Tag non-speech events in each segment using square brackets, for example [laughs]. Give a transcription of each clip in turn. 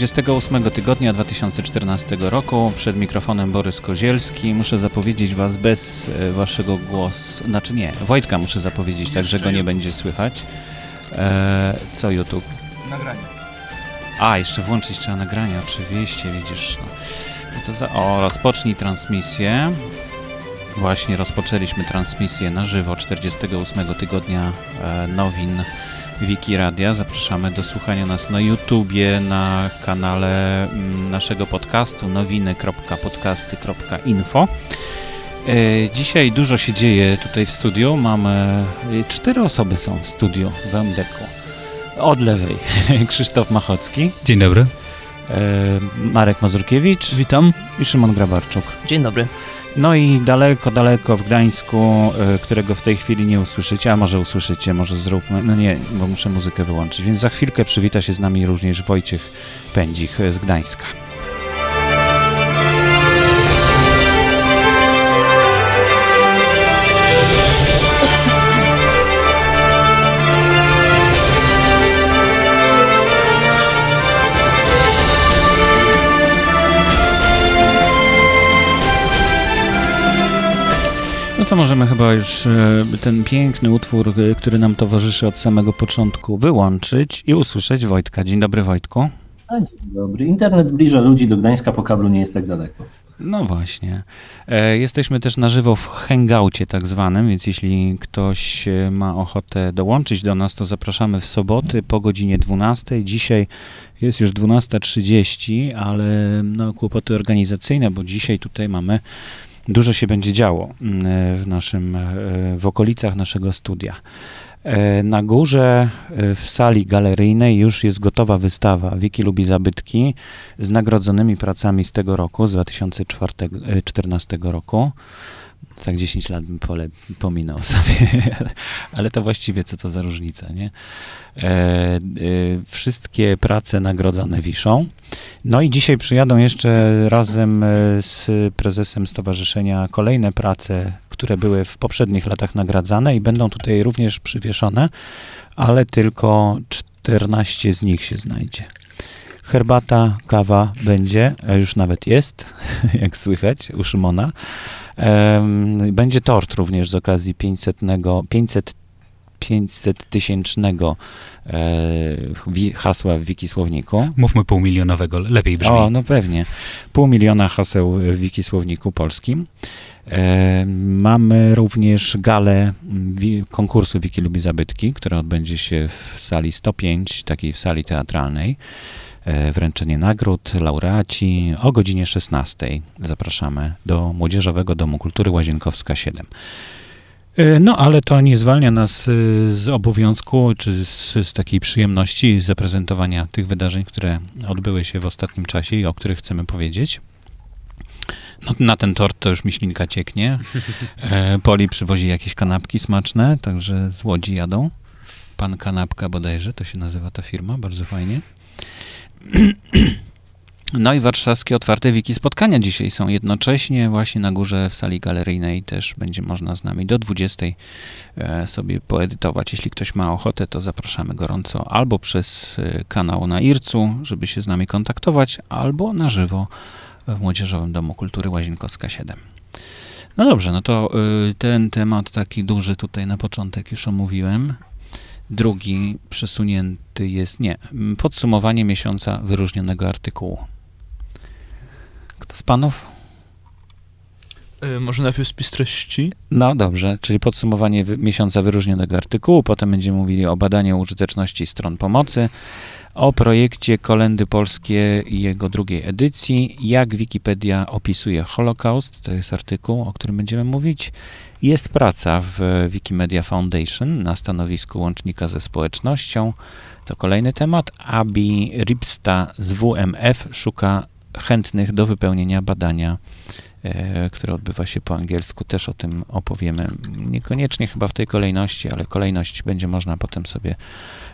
nowiny 48 tygodnia 2014 roku. Przed mikrofonem Borys Kozielski. Muszę zapowiedzieć Was bez e, Waszego głosu. Znaczy nie, Wojtka muszę zapowiedzieć, tak, że go nie będzie słychać. E, co YouTube? Nagranie. A, jeszcze włączyć trzeba nagranie, oczywiście, widzisz. No. No to za... O, rozpocznij transmisję. Właśnie rozpoczęliśmy transmisję na żywo 48 tygodnia e, nowin Wiki Radia. Zapraszamy do słuchania nas na YouTubie, na kanale mm, naszego podcastu nowiny.podcasty.info. E, Dzisiaj dużo się dzieje tutaj w studiu. Mamy e, cztery osoby są w studiu w MDK. Od lewej [laughs] Krzysztof Machocki, Dzień dobry. e, Marek Mazurkiewicz Witam. i Szymon Grabarczuk. Dzień dobry. No i daleko, daleko w Gdańsku, y, którego w tej chwili nie usłyszycie, a może usłyszycie, może zróbmy, no nie, bo muszę muzykę wyłączyć, więc za chwilkę przywita się z nami również Wojciech Pędzik y, z Gdańska. Możemy chyba już e, ten piękny utwór, e, który nam towarzyszy od samego początku, wyłączyć i usłyszeć Wojtka. Dzień dobry Wojtku. A, dzień dobry. Internet zbliża ludzi do Gdańska, po kablu nie jest tak daleko. No właśnie. E, jesteśmy też na żywo w hangoucie tak zwanym, więc jeśli ktoś ma ochotę dołączyć do nas, to zapraszamy w soboty po godzinie 12. Dzisiaj jest już 12.30, ale no, kłopoty organizacyjne, bo dzisiaj tutaj mamy dużo się będzie działo mm, w naszym, e, w okolicach naszego studia. E, Na górze e, w sali galeryjnej już jest gotowa wystawa Wiki lubi zabytki z nagrodzonymi pracami z tego roku, z 2014 roku. Tak 10 lat bym pole, pominął sobie, [laughs] ale to właściwie co to za różnica, nie? E, e, wszystkie prace nagrodzone wiszą. No i dzisiaj przyjadą jeszcze razem e, z prezesem stowarzyszenia kolejne prace, które były w poprzednich latach nagradzane i będą tutaj również przywieszone, ale tylko 14 z nich się znajdzie. Herbata, kawa będzie, a już nawet jest, [laughs] jak słychać u Szymona. Będzie tort również z okazji 500, 500 500 tysięcznego e, hasła w Wikisłowniku. Mówmy półmilionowego, lepiej brzmi. O, no pewnie. Pół miliona haseł w Wikisłowniku polskim. E, mamy również galę wi- konkursu Wiki lubi zabytki, która odbędzie się w sali 105, takiej w sali teatralnej. E, wręczenie nagród, laureaci o godzinie 16. Zapraszamy do Młodzieżowego Domu Kultury Łazienkowska 7. E, No, ale to nie zwalnia nas e, z obowiązku, czy z, z takiej przyjemności zaprezentowania tych wydarzeń, które odbyły się w ostatnim czasie i o których chcemy powiedzieć. No, na ten tort to już miślinka cieknie. Poli przywozi jakieś kanapki smaczne, także z Łodzi jadą. Pan Kanapka bodajże, to się nazywa ta firma, bardzo fajnie. [clears throat] No i warszawskie otwarte wiki spotkania dzisiaj są jednocześnie właśnie na górze w sali galeryjnej też będzie można z nami do 20 e, sobie poedytować. Jeśli ktoś ma ochotę, to zapraszamy gorąco albo przez e, kanał na IRCU, żeby się z nami kontaktować, albo na żywo w Młodzieżowym Domu Kultury Łazienkowska 7. No dobrze, no to y, ten temat taki duży tutaj na początek już omówiłem. Drugi przesunięty jest, nie, podsumowanie miesiąca wyróżnionego artykułu. Kto z panów? E, Może najpierw spis treści? No dobrze, czyli podsumowanie miesiąca wyróżnionego artykułu, potem będziemy mówili o badaniu użyteczności stron pomocy, o projekcie Kolendy Polskie i jego drugiej edycji, jak Wikipedia opisuje Holokaust, to jest artykuł, o którym będziemy mówić. Jest praca w Wikimedia Foundation na stanowisku łącznika ze społecznością, to kolejny temat. Abi Ripsta z WMF szuka chętnych do wypełnienia badania które odbywa się po angielsku. Też o tym opowiemy. Niekoniecznie chyba w tej kolejności, ale kolejność będzie można potem sobie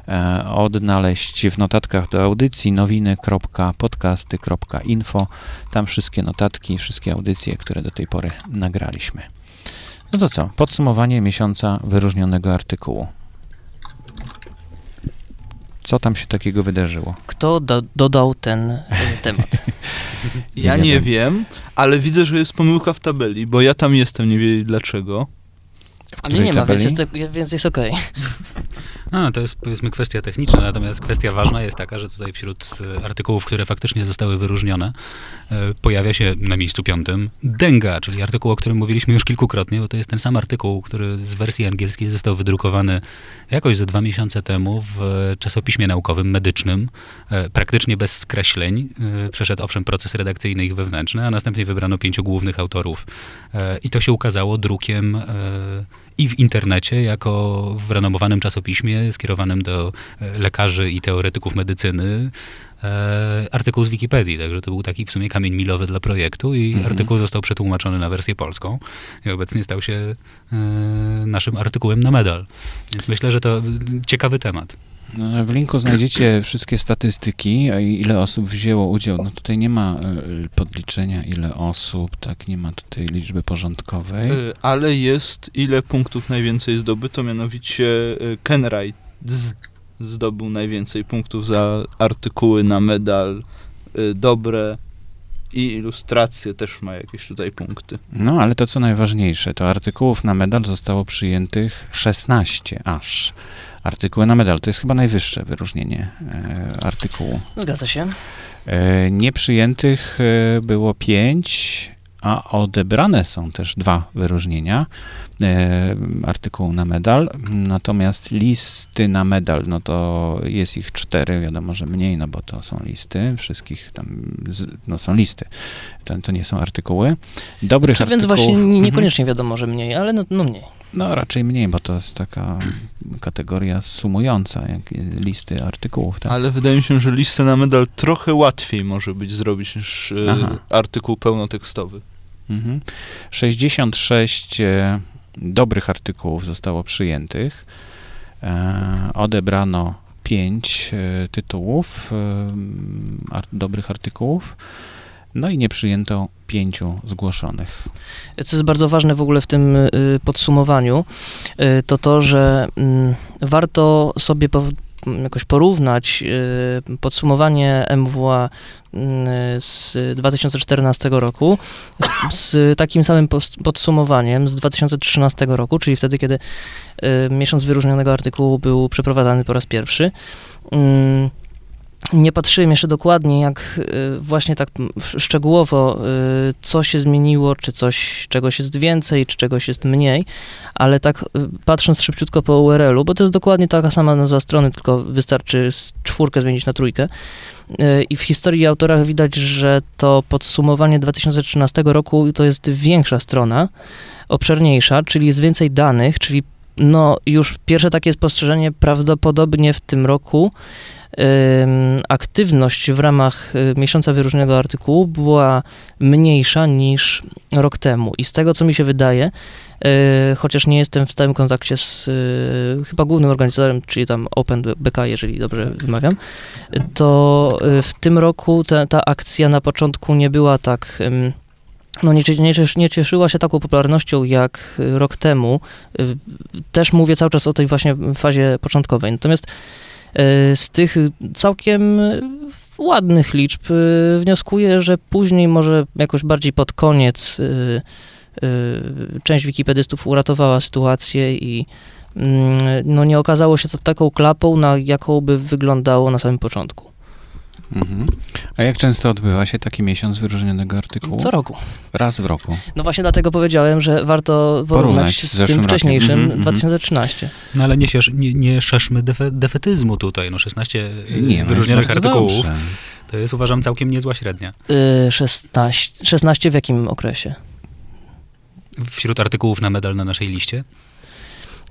e, odnaleźć w notatkach do audycji nowiny.podcasty.info. Tam wszystkie notatki, wszystkie audycje, które do tej pory nagraliśmy. No to co? Podsumowanie miesiąca wyróżnionego artykułu. Co tam się takiego wydarzyło? Kto do, dodał ten y, [laughs] temat? Ja Nie wiem, ale widzę, że jest pomyłka w tabeli, bo ja tam jestem, nie wiem dlaczego. W A mnie nie której ma, więc tabeli? jest, więc jest okej. [laughs] A, to jest powiedzmy kwestia techniczna, natomiast kwestia ważna jest taka, że tutaj wśród e, artykułów, które faktycznie zostały wyróżnione, e, pojawia się na miejscu piątym Denga, czyli artykuł, o którym mówiliśmy już kilkukrotnie, bo to jest ten sam artykuł, który z wersji angielskiej został wydrukowany jakoś ze dwa miesiące temu w e, czasopiśmie naukowym, medycznym, praktycznie bez skreśleń. Przeszedł owszem proces redakcyjny ich wewnętrzny, a następnie wybrano pięciu głównych autorów i to się ukazało drukiem i w internecie, jako w renomowanym czasopiśmie skierowanym do e, lekarzy i teoretyków medycyny, e, artykuł z Wikipedii, także to był taki w sumie kamień milowy dla projektu i Mhm. artykuł został przetłumaczony na wersję polską i obecnie stał się e, naszym artykułem na medal. Więc myślę, że to ciekawy temat. No, W linku znajdziecie wszystkie statystyki, ile osób wzięło udział. No tutaj nie ma y, podliczenia, ile osób, tak, nie ma tutaj liczby porządkowej. Y, Ale jest ile punktów najwięcej zdobyto, mianowicie Ken Wright z- zdobył najwięcej punktów za artykuły na medal dobre i ilustracje też ma jakieś tutaj punkty. No, ale to co najważniejsze, to artykułów na medal zostało przyjętych 16 aż. Artykuły na medal to jest chyba najwyższe wyróżnienie e, artykułu. Zgadza się. E, nieprzyjętych e, było 5, a odebrane są też dwa wyróżnienia artykułu na medal. Natomiast listy na medal, no to jest ich cztery, wiadomo, że mniej, no bo to są listy, wszystkich tam, no są listy, to, to nie są artykuły. Dobrych Czy więc artykułów... właśnie Mhm. niekoniecznie wiadomo, że mniej, ale no, no mniej. No raczej mniej, bo to jest taka kategoria sumująca, jak listy artykułów, tak? Ale wydaje mi się, że listę na medal trochę łatwiej może być zrobić niż Aha. artykuł pełnotekstowy. Mhm. 66 e, dobrych artykułów zostało przyjętych. E, odebrano 5 e, tytułów e, ar- dobrych artykułów. No i nie przyjęto pięciu zgłoszonych. Co jest bardzo ważne w ogóle w tym y, podsumowaniu, y, to to, że mm, warto sobie po, m, jakoś porównać y, podsumowanie MWA mm, z 2014 roku z, takim samym podsumowaniem z 2013 roku, czyli wtedy, kiedy miesiąc wyróżnionego artykułu był przeprowadzany po raz pierwszy. Nie patrzyłem jeszcze dokładnie, jak y, właśnie tak szczegółowo, y, co się zmieniło, czy coś, czegoś jest więcej, czy czegoś jest mniej, ale tak y, patrząc szybciutko po URL-u, bo to jest dokładnie taka sama nazwa strony, tylko wystarczy czwórkę zmienić na trójkę. I w historii autora widać, że to podsumowanie 2013 roku to jest większa strona, obszerniejsza, czyli jest więcej danych, czyli no już pierwsze takie spostrzeżenie prawdopodobnie w tym roku aktywność w ramach y, miesiąca wyróżnionego artykułu była mniejsza niż rok temu. I z tego, co mi się wydaje, y, chociaż nie jestem w stałym kontakcie z y, chyba głównym organizatorem, czyli tam OpenBK, jeżeli dobrze wymawiam, to w tym roku ta, ta akcja na początku nie była tak... no nie, nie, nie cieszyła się taką popularnością jak rok temu. Też mówię cały czas o tej właśnie fazie początkowej. Natomiast z tych całkiem ładnych liczb y, wnioskuję, że później może jakoś bardziej pod koniec y, część wikipedystów uratowała sytuację i mm, no nie okazało się to taką klapą, na jaką by wyglądało na samym początku. Mhm. A jak często odbywa się taki miesiąc wyróżnionego artykułu? Co roku. Raz w roku. No właśnie dlatego powiedziałem, że warto Porównać porównać z z, tym wcześniejszym, Mhm, mhm. 2013. No ale nie, siesz, nie, nie szerzmy defe, defetyzmu tutaj. No 16 Nie, no wyróżnionych artykułów dobrze. to jest uważam całkiem niezła średnia. Y, 16, 16 w jakim okresie? Wśród artykułów na medal na naszej liście.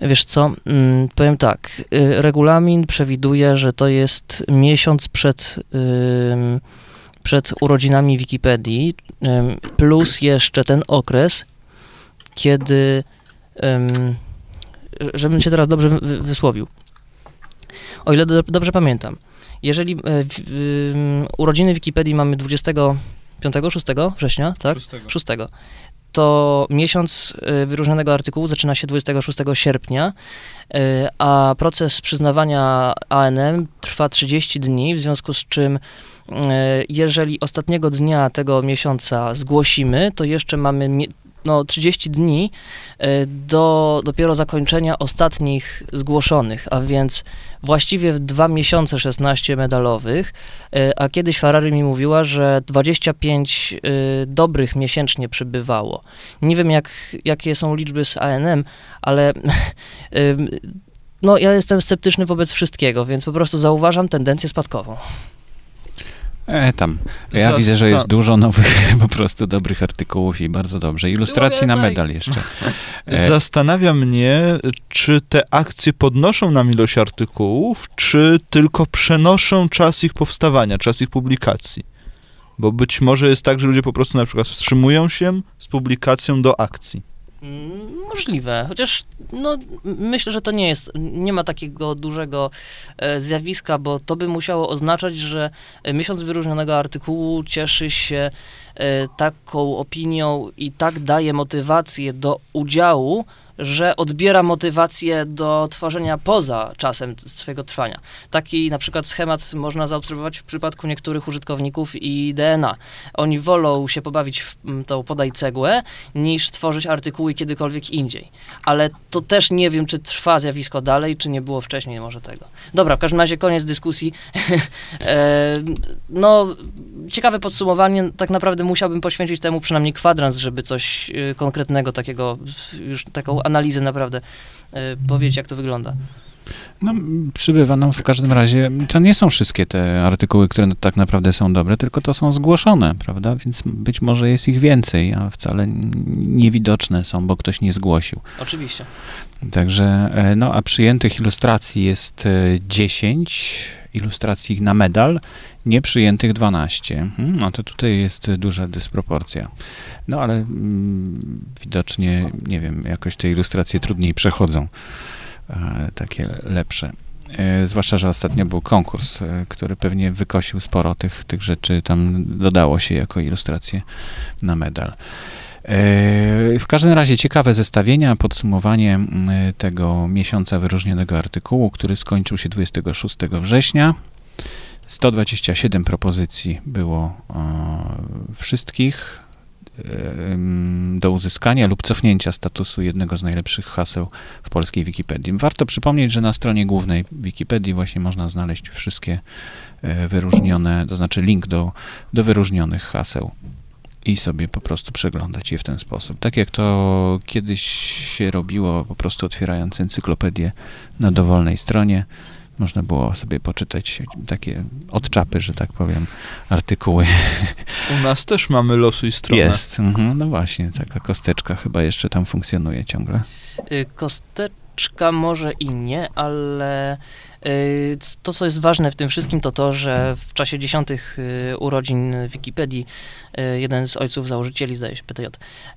Wiesz co, mm, powiem tak, y, regulamin przewiduje, że to jest miesiąc przed, przed urodzinami Wikipedii, plus jeszcze ten okres, kiedy, ym, żebym się teraz dobrze wy- wysłowił, o ile do, dobrze pamiętam, jeżeli ym, urodziny Wikipedii mamy 25, 6 września, tak? 6. to miesiąc y, wyróżnionego artykułu zaczyna się 26 sierpnia, y, a proces przyznawania ANM trwa 30 dni, w związku z czym y, jeżeli ostatniego dnia tego miesiąca zgłosimy, to jeszcze mamy no, 30 dni y, do dopiero zakończenia ostatnich zgłoszonych, a więc właściwie w dwa miesiące 16 medalowych, y, a kiedyś Ferrari mi mówiła, że 25 y, dobrych miesięcznie przybywało. Nie wiem, jak, jakie są liczby z ANM, ale [laughs] no, ja jestem sceptyczny wobec wszystkiego, więc po prostu zauważam tendencję spadkową. E, tam. Ja widzę, że jest dużo nowych, [laughs] po prostu dobrych artykułów i bardzo dobrze. Ilustracji na medal jeszcze. E, Zastanawia mnie, czy te akcje podnoszą nam ilość artykułów, czy tylko przenoszą czas ich powstawania, czas ich publikacji. Bo być może jest tak, że ludzie po prostu na przykład wstrzymują się z publikacją do akcji. Mm, Możliwe, chociaż no, myślę, że to nie jest, nie ma takiego dużego e, zjawiska, bo to by musiało oznaczać, że miesiąc wyróżnionego artykułu cieszy się e, taką opinią i tak daje motywację do udziału, że odbiera motywację do tworzenia poza czasem swojego trwania. Taki na przykład schemat można zaobserwować w przypadku niektórych użytkowników i DNA. Oni wolą się pobawić w tą podaj cegłę, niż tworzyć artykuły kiedykolwiek indziej. Ale to też nie wiem, czy trwa zjawisko dalej, czy nie było wcześniej może tego. Dobra, w każdym razie koniec dyskusji. [laughs] e, no, ciekawe podsumowanie. Tak naprawdę musiałbym poświęcić temu przynajmniej kwadrans, żeby coś e, konkretnego takiego, już taką analizę naprawdę e, powiedzieć, jak to wygląda. No, przybywa nam w każdym razie, to nie są wszystkie te artykuły, które tak naprawdę są dobre, tylko to są zgłoszone, prawda? Więc być może jest ich więcej, a wcale niewidoczne są, bo ktoś nie zgłosił. Oczywiście. Także, e, no a przyjętych ilustracji jest e, 10, ilustracji na medal, nieprzyjętych 12. Mhm, No to tutaj jest duża dysproporcja. No ale mm, widocznie, nie wiem, jakoś te ilustracje trudniej przechodzą, e, takie lepsze. E, Zwłaszcza, że ostatnio był konkurs, e, który pewnie wykosił sporo tych, tych rzeczy, tam dodało się jako ilustracje na medal. E, W każdym razie ciekawe zestawienia, podsumowanie tego miesiąca wyróżnionego artykułu, który skończył się 26 września. 127 propozycji było e, wszystkich e, do uzyskania lub cofnięcia statusu jednego z najlepszych haseł w polskiej Wikipedii. Warto przypomnieć, że na stronie głównej Wikipedii właśnie można znaleźć wszystkie e, wyróżnione, to znaczy link do, do wyróżnionych haseł i sobie po prostu przeglądać je w ten sposób. Tak jak to kiedyś się robiło, po prostu otwierając encyklopedię na dowolnej stronie, można było sobie poczytać takie od czapy, że tak powiem, artykuły. U nas też mamy losuj stronę. Jest, mhm, no właśnie, taka kosteczka chyba jeszcze tam funkcjonuje ciągle. Y, Kosteczka może i nie, ale to, co jest ważne w tym wszystkim, to to, że w czasie dziesiątych y, urodzin Wikipedii y, jeden z ojców założycieli, zdaje się, PTJ,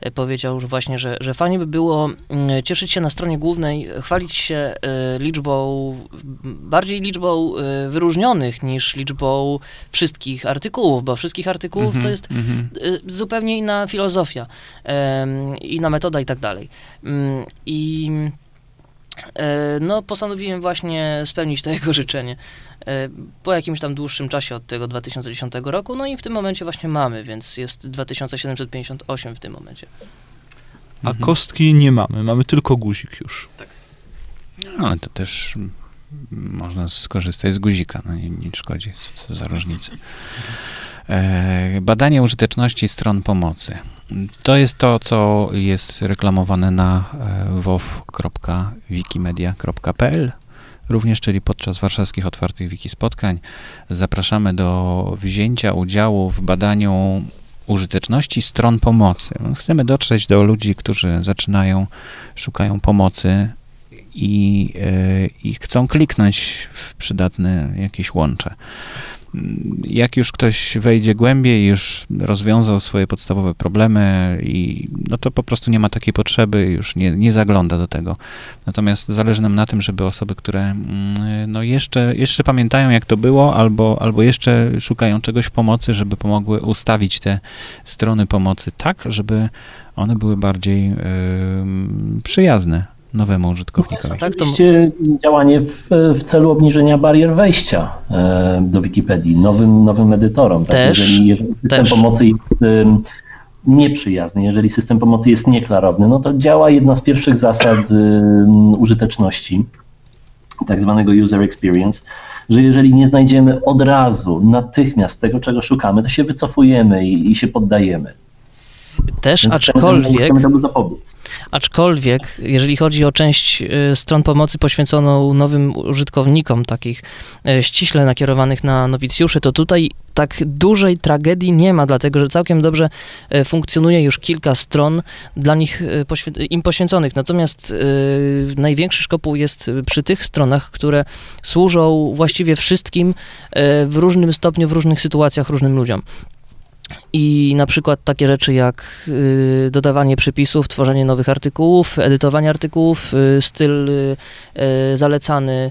y, powiedział że właśnie, że, że fajnie by było y, cieszyć się na stronie głównej, chwalić się y, liczbą, bardziej liczbą y, wyróżnionych niż liczbą wszystkich artykułów, bo wszystkich artykułów to Mhm, jest mhm. y, zupełnie inna filozofia, inna metoda i tak dalej. Mm, I no, postanowiłem właśnie spełnić to [laughs] jego życzenie e, po jakimś tam dłuższym czasie od tego 2010 roku, no i w tym momencie właśnie mamy, więc jest 2758 w tym momencie. A Mhm. kostki nie mamy, mamy tylko guzik już. No, ale to też można skorzystać z guzika, no nie, nie szkodzi, co za różnica. E, badanie użyteczności stron pomocy. To jest to, co jest reklamowane na e, wow.wikimedia.pl również, czyli podczas warszawskich otwartych wiki spotkań. Zapraszamy do wzięcia udziału w badaniu użyteczności stron pomocy. Chcemy dotrzeć do ludzi, którzy zaczynają, szukają pomocy i, e, i chcą kliknąć w przydatne jakieś łącze. Jak już ktoś wejdzie głębiej, już rozwiązał swoje podstawowe problemy i no to po prostu nie ma takiej potrzeby, już nie, nie zagląda do tego. Natomiast zależy nam na tym, żeby osoby, które mm, no jeszcze, jeszcze pamiętają jak to było, albo, albo jeszcze szukają czegoś w pomocy, żeby pomogły ustawić te strony pomocy tak, żeby one były bardziej y, przyjazne nowemu użytkownikowi. Tak, to oczywiście działanie w, w, celu obniżenia barier wejścia e, do Wikipedii nowym, nowym edytorom. Tak? Też, jeżeli, jeżeli system też. pomocy jest e, nieprzyjazny, jeżeli system pomocy jest nieklarowny, no to działa jedna z pierwszych zasad e, użyteczności, tak zwanego user experience, że jeżeli nie znajdziemy od razu, natychmiast tego, czego szukamy, to się wycofujemy i, i się poddajemy. Też, Więc aczkolwiek, chcemy temu zapobiec. Aczkolwiek, jeżeli chodzi o część y, stron pomocy poświęconą nowym użytkownikom, takich y, ściśle nakierowanych na nowicjuszy, to tutaj tak dużej tragedii nie ma, dlatego że całkiem dobrze y, funkcjonuje już kilka stron dla nich im poświęconych. Natomiast y, największy szkopuł jest przy tych stronach, które służą właściwie wszystkim y, w różnym stopniu, w różnych sytuacjach różnym ludziom. I na przykład takie rzeczy jak y, dodawanie przypisów, tworzenie nowych artykułów, edytowanie artykułów, y, styl y, zalecany,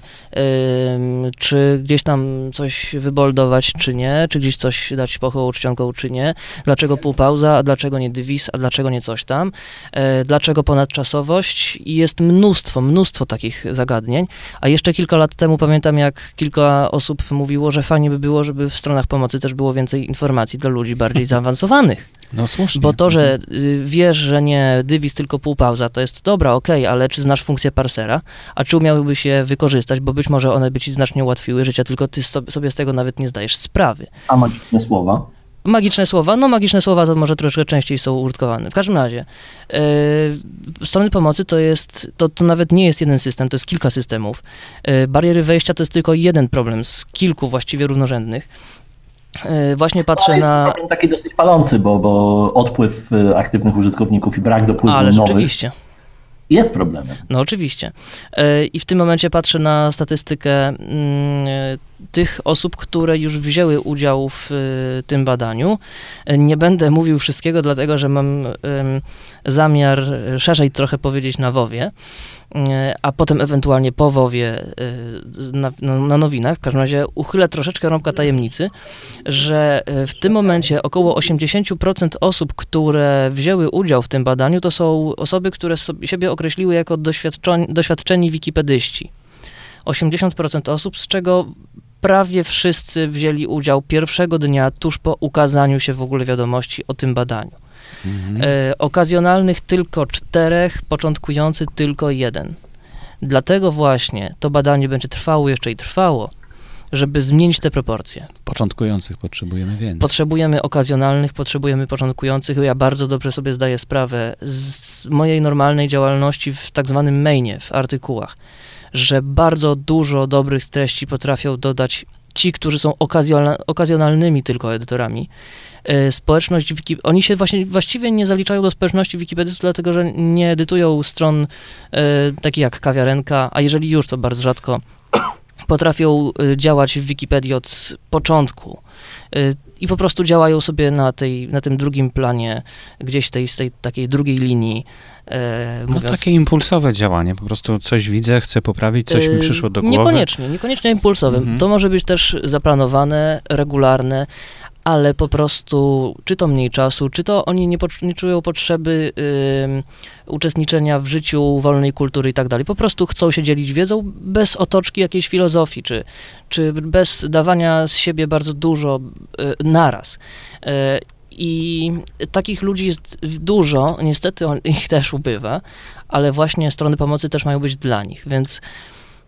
czy gdzieś tam coś wyboldować, czy nie, czy gdzieś coś dać pochoł czcionką, czy nie, dlaczego półpauza, a dlaczego nie dywis, a dlaczego nie coś tam, y, dlaczego ponadczasowość i jest mnóstwo, mnóstwo takich zagadnień, a jeszcze kilka lat temu pamiętam, jak kilka osób mówiło, że fajnie by było, żeby w stronach pomocy też było więcej informacji dla ludzi bardziej zaawansowanych. No słusznie. Bo to, że y, wiesz, że nie dywis, tylko półpauza, to jest dobra, okej, ale czy znasz funkcję parsera? A czy umiałbyś je wykorzystać, bo być może one by ci znacznie ułatwiły życie, tylko ty so- sobie z tego nawet nie zdajesz sprawy. A magiczne słowa? Magiczne słowa, no magiczne słowa to może troszkę częściej są użytkowane. W każdym razie, yy, strony pomocy to jest, to, to nawet nie jest jeden system, to jest kilka systemów. Yy, bariery wejścia to jest tylko jeden problem z kilku właściwie równorzędnych. Yy, właśnie patrzę Ale na... jest problem taki dosyć palący, bo, bo odpływ y, aktywnych użytkowników i brak dopływu Ale nowych rzeczywiście. jest problemem. No oczywiście. E, I w tym momencie patrzę na statystykę mm, e, tych osób, które już wzięły udział w e, tym badaniu. Nie będę mówił wszystkiego, dlatego że mam zamiar szerzej trochę powiedzieć na WoWie, e, a potem ewentualnie po WoWie e, na, na, na nowinach. W każdym razie uchylę troszeczkę rąbka tajemnicy, że w tym momencie około 80% osób, które wzięły udział w tym badaniu, to są osoby, które sobie, siebie określiły jako doświadczeni wikipedyści. 80% osób, z czego prawie wszyscy wzięli udział pierwszego dnia tuż po ukazaniu się w ogóle wiadomości o tym badaniu. Mhm. E, okazjonalnych tylko czterech, początkujący tylko jeden. Dlatego właśnie to badanie będzie trwało jeszcze i trwało, żeby zmienić te proporcje. Początkujących potrzebujemy więcej. Potrzebujemy okazjonalnych, potrzebujemy początkujących. Ja bardzo dobrze sobie zdaję sprawę z mojej normalnej działalności w tak zwanym mainie, w artykułach, że bardzo dużo dobrych treści potrafią dodać ci, którzy są okazjona- okazjonalnymi tylko edytorami. E, Społeczność Wiki... Oni się właśnie właściwie nie zaliczają do społeczności Wikipedystów, dlatego że nie edytują stron e, takich jak kawiarenka, a jeżeli już, to bardzo rzadko potrafią y, działać w Wikipedii od początku y, i po prostu działają sobie na, tej, na tym drugim planie, gdzieś tej, z tej takiej drugiej linii. e, No mówiąc, takie impulsowe działanie, po prostu coś widzę, chcę poprawić, coś mi y, przyszło do głowy. Niekoniecznie, niekoniecznie impulsowym. Mhm. To może być też zaplanowane, regularne, ale po prostu czy to mniej czasu, czy to oni nie, nie czują potrzeby uczestniczenia w życiu wolnej kultury i tak dalej. Po prostu chcą się dzielić wiedzą bez otoczki jakiejś filozofii, czy, czy bez dawania z siebie bardzo dużo y, naraz. Y, I takich ludzi jest dużo, niestety on, ich też ubywa, ale właśnie strony pomocy też mają być dla nich, więc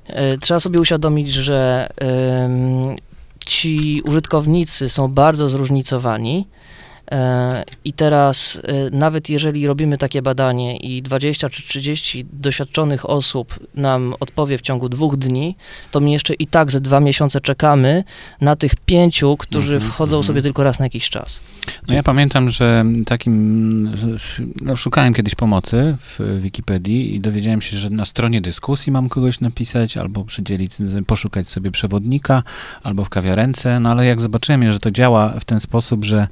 e, trzeba sobie uświadomić, że ci użytkownicy są bardzo zróżnicowani I teraz, e, nawet jeżeli robimy takie badanie i 20 czy 30 doświadczonych osób nam odpowie w ciągu dwóch dni, to my jeszcze i tak ze dwa miesiące czekamy na tych pięciu, którzy Mhm, wchodzą mhm. sobie tylko raz na jakiś czas. No ja pamiętam, że takim, no szukałem kiedyś pomocy w Wikipedii i dowiedziałem się, że na stronie dyskusji mam kogoś napisać, albo przydzielić, poszukać sobie przewodnika, albo w kawiarence, no ale jak zobaczyłem, że to działa w ten sposób, że, e,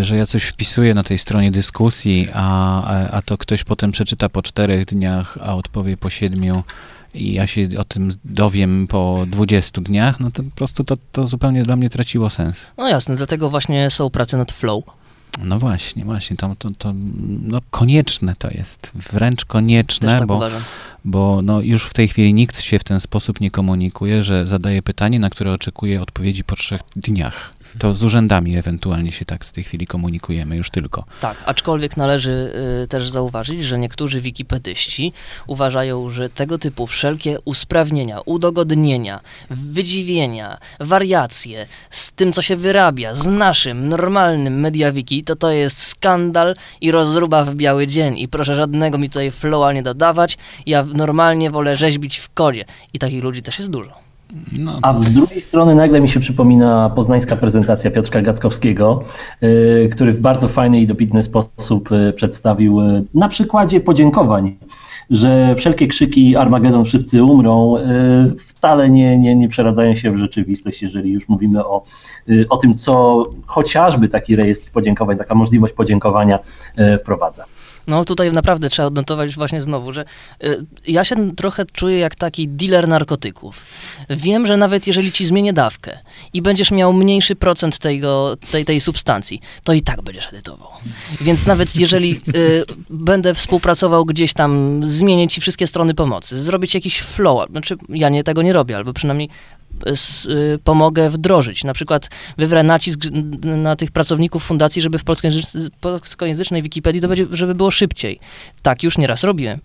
że ja coś wpisuję na tej stronie dyskusji, a, a to ktoś potem przeczyta po czterech dniach, a odpowie po siedmiu, i ja się o tym dowiem po 20 dniach, no to po prostu to, to zupełnie dla mnie traciło sens. No jasne, dlatego właśnie są prace nad flow. No właśnie, właśnie, to, to, to no konieczne to jest, wręcz konieczne, tak bo, uważam. bo no już w tej chwili nikt się w ten sposób nie komunikuje, że zadaje pytanie, na które oczekuje odpowiedzi po trzech dniach. To z urzędami ewentualnie się tak w tej chwili komunikujemy, już tylko. Tak, aczkolwiek należy y, też zauważyć, że niektórzy wikipedyści uważają, że tego typu wszelkie usprawnienia, udogodnienia, wydziwienia, wariacje z tym, co się wyrabia, z naszym normalnym MediaWiki, to to jest skandal i rozruba w biały dzień. I proszę żadnego mi tutaj flowa nie dodawać, ja normalnie wolę rzeźbić w kodzie. I takich ludzi też jest dużo. No, A z drugiej strony nagle mi się przypomina poznańska prezentacja Piotrka Gackowskiego, y, który w bardzo fajny i dobitny sposób y, przedstawił y, na przykładzie podziękowań, że wszelkie krzyki Armagedon wszyscy umrą wcale nie, nie, nie przeradzają się w rzeczywistość, jeżeli już mówimy o, o tym, co chociażby taki rejestr podziękowań, taka możliwość podziękowania wprowadza. No tutaj naprawdę trzeba odnotować właśnie znowu, że y, ja się trochę czuję jak taki dealer narkotyków. Wiem, że nawet jeżeli ci zmienię dawkę i będziesz miał mniejszy procent tego, tej, tej substancji, to i tak będziesz edytował. Więc nawet jeżeli y, będę współpracował gdzieś tam, zmienię ci wszystkie strony pomocy, zrobić jakiś flow, znaczy ja nie tego nie robię, albo przynajmniej pomogę wdrożyć. Na przykład wywrę nacisk na tych pracowników fundacji, żeby w polskojęzy- polskojęzycznej Wikipedii to będzie, żeby było szybciej. Tak już nieraz robiłem.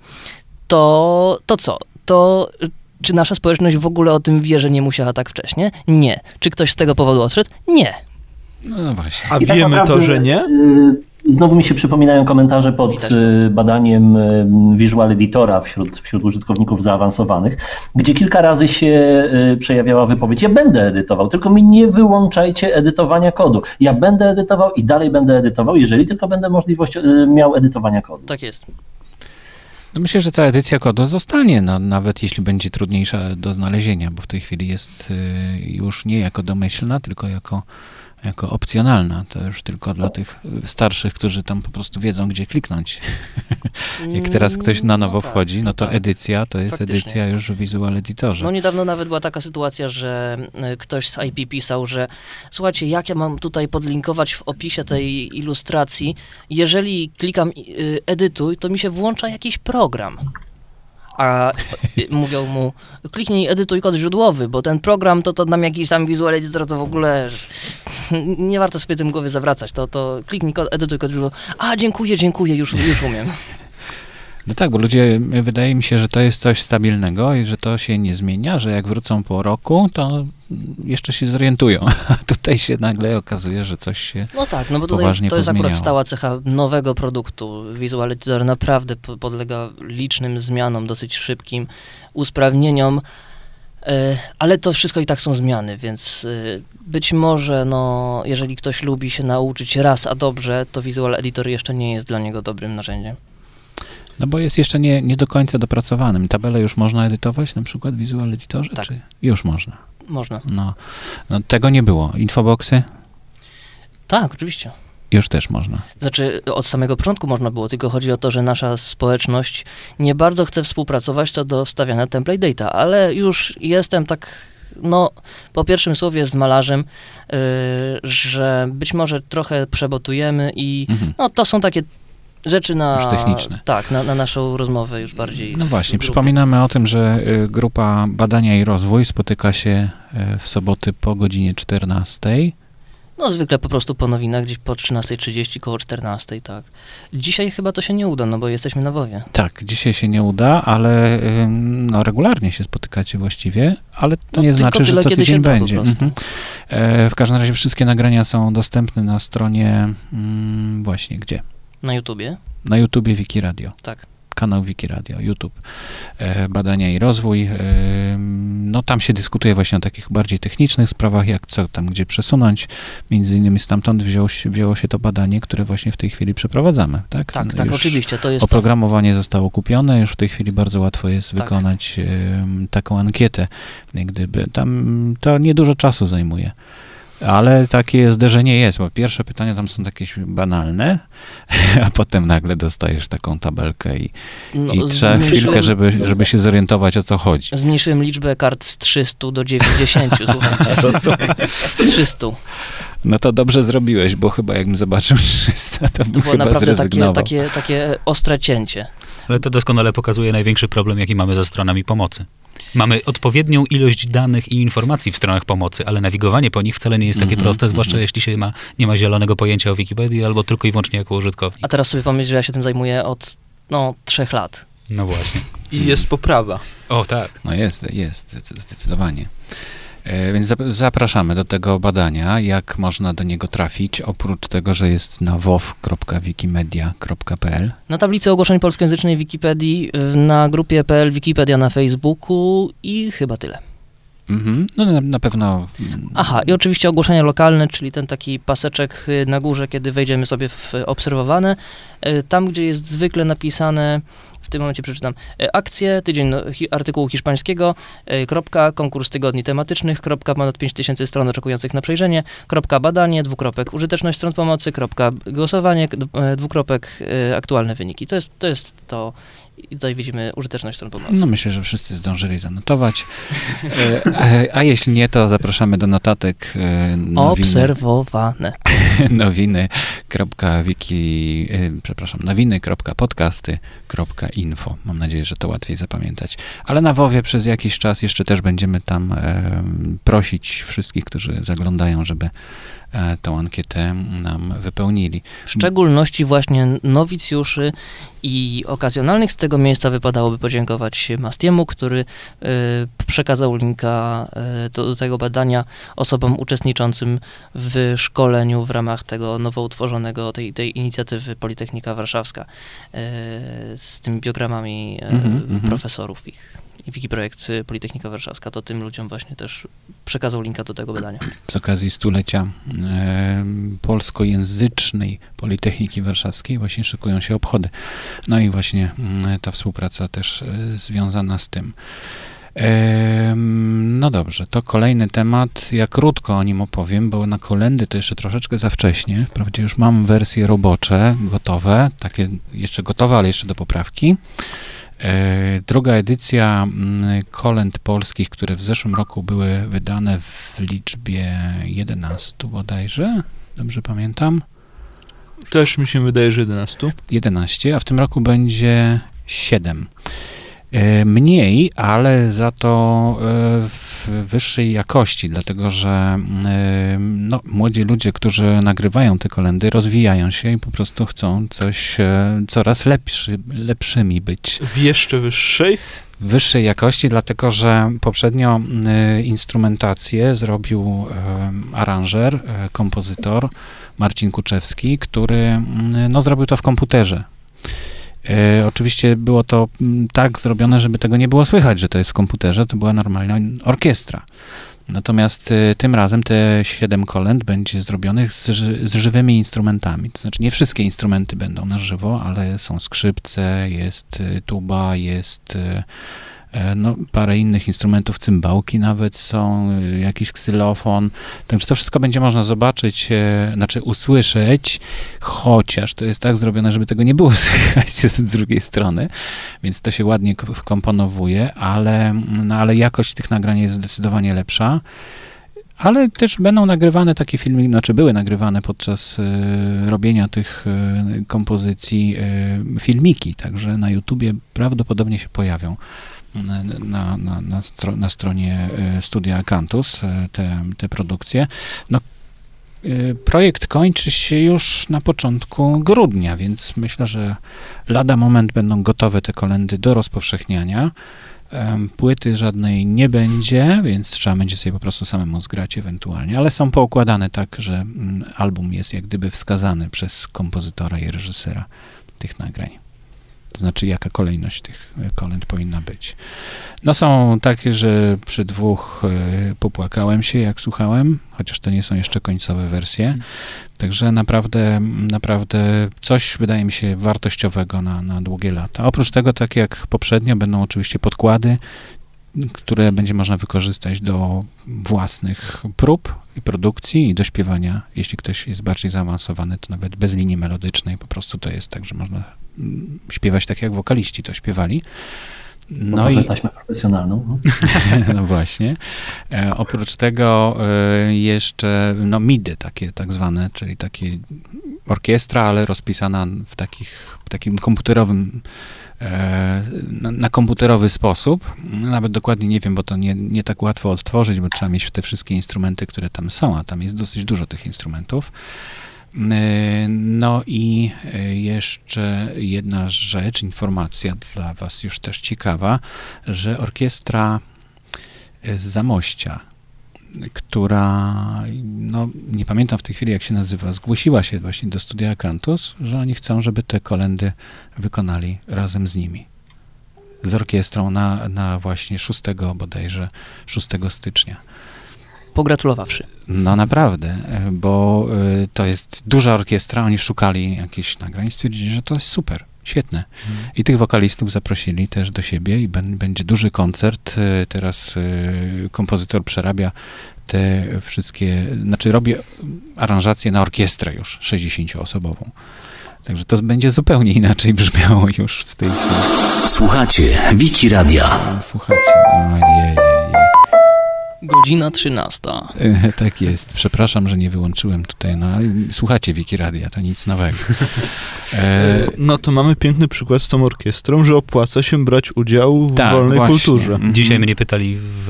To, to co? To y, czy nasza społeczność w ogóle o tym wie, że nie musiała tak wcześnie? Nie. Czy ktoś z tego powodu odszedł? Nie. no właśnie. A I tak wiemy to, naprawdę, że nie? Znowu mi się przypominają komentarze pod y, badaniem y, Visual Editora wśród, wśród użytkowników zaawansowanych, gdzie kilka razy się y, przejawiała wypowiedź, ja będę edytował, tylko mi nie wyłączajcie edytowania kodu. Ja będę edytował i dalej będę edytował, jeżeli tylko będę możliwość miał edytowania kodu. Tak jest. No myślę, że ta edycja kodu zostanie, no, nawet jeśli będzie trudniejsza do znalezienia, bo w tej chwili jest już nie jako domyślna, tylko jako, jako opcjonalna. To już tylko dla tych starszych, którzy tam po prostu wiedzą, gdzie kliknąć. [laughs] Jak teraz ktoś na nowo No tak, wchodzi, no to tak. edycja to jest Faktycznie. edycja już w Visual Editorze. No niedawno nawet była taka sytuacja, że y, ktoś z IP pisał, że słuchajcie, jak ja mam tutaj podlinkować w opisie tej ilustracji, jeżeli klikam y, edytuj, to mi się włącza jakiś program. A y, [laughs] mówią mu, kliknij edytuj kod źródłowy, bo ten program to, to nam jakiś tam Visual Editor to w ogóle [laughs] nie warto sobie tym głowy zawracać, to, to kliknij kod, edytuj kod źródłowy. A, dziękuję, dziękuję, już, już umiem. [laughs] No tak, bo ludzie, wydaje mi się, że to jest coś stabilnego i że to się nie zmienia, że jak wrócą po roku, to jeszcze się zorientują. [laughs] A tutaj się nagle okazuje, że coś się... No tak, no bo tutaj to jest akurat stała cecha nowego produktu. Visual Editor naprawdę po- podlega licznym zmianom, dosyć szybkim usprawnieniom, ale to wszystko i tak są zmiany, więc e, być może, no, jeżeli ktoś lubi się nauczyć raz, a dobrze, to Visual Editor jeszcze nie jest dla niego dobrym narzędziem. No bo jest jeszcze nie, nie do końca dopracowanym. Tabelę już można edytować, na przykład w Visual Editorze? Tak. Czy już można? Można. No, no tego nie było. Infoboxy Tak, oczywiście. Już też można. Znaczy, od samego początku można było, tylko chodzi o to, że nasza społeczność nie bardzo chce współpracować co do wstawiania template data, ale już jestem tak, no, po pierwszym słowie z malarzem, yy, że być może trochę przebotujemy i Mhm. no, to są takie rzeczy na... Już techniczne. Tak, na, na naszą rozmowę już bardziej. No właśnie, przypominamy o tym, że y, grupa Badania i Rozwój spotyka się y, w soboty po godzinie 14 No zwykle po prostu po nowinach, gdzieś po 13.30, koło 14.00, tak. Dzisiaj chyba to się nie uda, no bo jesteśmy na WOWie. Tak, dzisiaj się nie uda, ale no, regularnie się spotykacie właściwie, ale to No, nie znaczy, że tyle, co kiedy tydzień będzie. Mhm. E, w każdym razie wszystkie nagrania są dostępne na stronie mm, właśnie gdzie? Na YouTubie, Na YouTubie Wiki Radio. tak. Kanał Wiki Radio, YouTube, e, badania i rozwój. E, no tam się dyskutuje właśnie o takich bardziej technicznych sprawach, jak co tam, gdzie przesunąć. Między innymi stamtąd wzięło się, wzięło się to badanie, które właśnie w tej chwili przeprowadzamy. Tak, Tak, tak, Już oczywiście, to jest to. Oprogramowanie zostało kupione, już w tej chwili bardzo łatwo jest Tak. wykonać taką ankietę. Gdyby tam to niedużo czasu zajmuje. Ale takie zderzenie jest, bo pierwsze pytania tam są takie banalne, [laughs] a potem nagle dostajesz taką tabelkę i, No, i trzeba chwilkę, żeby, żeby się zorientować o co chodzi. Zmniejszyłem liczbę kart z 300 do 90, [laughs] słuchajcie. Z 300. No to dobrze zrobiłeś, bo chyba jakbym zobaczył 300, to To bym było chyba naprawdę takie, takie, takie ostre cięcie. Ale to doskonale pokazuje największy problem, jaki mamy ze stronami pomocy. Mamy odpowiednią ilość danych i informacji w stronach pomocy, ale nawigowanie po nich wcale nie jest takie Mhm, proste, zwłaszcza mhm. jeśli się ma, nie ma zielonego pojęcia o Wikipedii albo tylko i wyłącznie jako użytkownik. A teraz sobie pomyśl, że ja się tym zajmuję od no, trzech lat. No właśnie. I jest poprawa. O tak. No jest, jest, zdecy- zdecydowanie. E, Więc zap- zapraszamy do tego badania, jak można do niego trafić, oprócz tego, że jest na wow.wikimedia.pl. Na tablicy ogłoszeń polskojęzycznej Wikipedii, na grupie PL Wikipedia na Facebooku i chyba tyle. Mhm. No na, na pewno... mm, Aha, i oczywiście ogłoszenia lokalne, czyli ten taki paseczek na górze, kiedy wejdziemy sobie w obserwowane. Y, Tam, gdzie jest zwykle napisane, w tym momencie przeczytam, y, akcje, tydzień no, artykułu hiszpańskiego, y, kropka, konkurs tygodni tematycznych, kropka, ponad 5000 stron oczekujących na przejrzenie, kropka, badanie, dwukropek, użyteczność stron pomocy, kropka, głosowanie, y, dwukropek, aktualne wyniki. To jest to, jest to i tutaj widzimy użyteczność stron pomocy. No myślę, że wszyscy zdążyli zanotować. E, e, A jeśli nie, to zapraszamy do notatek e, nowiny, Obserwowane. [laughs] nowiny.wiki, e, przepraszam, nowiny.podcasty.info. Mam nadzieję, że to łatwiej zapamiętać. Ale na WoWie przez jakiś czas jeszcze też będziemy tam prosić wszystkich, którzy zaglądają, żeby tą ankietę nam wypełnili. W szczególności właśnie nowicjuszy i okazjonalnych. Z tego miejsca wypadałoby podziękować Mastiemu, który y, przekazał linka y, do, tego badania osobom uczestniczącym w szkoleniu w ramach tego nowo utworzonego, tej, tej inicjatywy Politechnika Warszawska z tymi biogramami Mhm, mhm. profesorów ich. I Wikiprojekt y, Politechnika Warszawska to tym ludziom właśnie też przekazał linka do tego badania. z okazji stulecia e, polskojęzycznej Politechniki Warszawskiej właśnie szykują się obchody. No i właśnie mm, ta współpraca też e, związana z tym. Em, No dobrze, to kolejny temat. Ja krótko o nim opowiem, bo na kolendy to jeszcze troszeczkę za wcześnie. Wprawdzie już mam wersje robocze gotowe, takie jeszcze gotowe, ale jeszcze do poprawki. E, Druga edycja mm, kolęd polskich, które w zeszłym roku były wydane w liczbie 11 bodajże, dobrze pamiętam? Też mi się wydaje, że 11. 11, a w tym roku będzie 7. E, Mniej, ale za to e, w wyższej jakości, dlatego że e, no, młodzi ludzie, którzy nagrywają te kolendy, rozwijają się i po prostu chcą coś coraz lepszy, lepszymi być. W jeszcze wyższej? wyższej jakości, dlatego że poprzednio y, instrumentację zrobił y, aranżer, y, kompozytor Marcin Kuczewski, który no, zrobił to w komputerze. Y, oczywiście było to mm, tak zrobione, żeby tego nie było słychać, że to jest w komputerze, to była normalna orkiestra. Natomiast y, tym razem te siedem kolęd będzie zrobionych z, z żywymi instrumentami. To znaczy nie wszystkie instrumenty będą na żywo, ale są skrzypce, jest y, tuba, jest y, e, no, parę innych instrumentów, cymbałki nawet są, y, jakiś ksylofon. Także to wszystko będzie można zobaczyć, e, znaczy usłyszeć, chociaż to jest tak zrobione, żeby tego nie było [laughs] słychać z drugiej strony, więc to się ładnie wkomponowuje, ale, no, ale jakość tych nagrań jest zdecydowanie lepsza. Ale też będą nagrywane takie filmy, znaczy były nagrywane podczas e, robienia tych e, kompozycji e, filmiki, także na YouTubie prawdopodobnie się pojawią na, na, na, na, stro, na stronie e, studia Akantus e, te, te produkcje. No, y, projekt kończy się już na początku grudnia, więc myślę, że lada moment będą gotowe te kolendy do rozpowszechniania. Płyty żadnej nie będzie, więc trzeba będzie sobie po prostu samemu zgrać ewentualnie, ale są poukładane tak, że mm, album jest jak gdyby wskazany przez kompozytora i reżysera tych nagrań. To znaczy, jaka kolejność tych e, kolęd powinna być. No są takie, że przy dwóch e, popłakałem się, jak słuchałem, chociaż to nie są jeszcze końcowe wersje. Także naprawdę, naprawdę coś wydaje mi się wartościowego na, na długie lata. Oprócz tego, tak jak poprzednio, będą oczywiście podkłady, które będzie można wykorzystać do własnych prób i produkcji i do śpiewania. Jeśli ktoś jest bardziej zaawansowany, to nawet bez linii melodycznej, po prostu to jest tak, że można mm, śpiewać tak, jak wokaliści to śpiewali. No No Może i taśmę profesjonalną. no. [laughs] no właśnie. E, oprócz tego e, jeszcze no midy takie tak zwane, czyli takie orkiestra, ale rozpisana w takich, w takim komputerowym e, na, na komputerowy sposób. Nawet dokładnie nie wiem, bo to nie, nie tak łatwo odtworzyć, bo trzeba mieć te wszystkie instrumenty, które tam są, a tam jest dosyć dużo tych instrumentów. E, No i e, jeszcze jedna rzecz, informacja dla Was już też ciekawa, że orkiestra z Zamościa, która, no nie pamiętam w tej chwili jak się nazywa, zgłosiła się właśnie do studia Akantus, że oni chcą, żeby te kolendy wykonali razem z nimi. Z orkiestrą na, na właśnie 6 bodajże 6 stycznia. Pogratulowawszy. No naprawdę, bo e, to jest duża orkiestra, oni szukali jakichś nagrań, stwierdzili, że to jest super, świetne. I tych wokalistów zaprosili też do siebie i będzie duży koncert. E, Teraz e, kompozytor przerabia te wszystkie, znaczy robi aranżację na orkiestrę już 60-osobową. Także to będzie zupełnie inaczej brzmiało już w tej chwili. Słuchacie Wiki Radia. Słuchajcie, ojej, Godzina 13. E, Tak jest. Przepraszam, że nie wyłączyłem tutaj. No, ale słuchacie Wiki Radia, to nic nowego. E, No to mamy piękny przykład z tą orkiestrą, że opłaca się brać udział w tak, wolnej właśnie. kulturze. Mhm. Dzisiaj mnie pytali w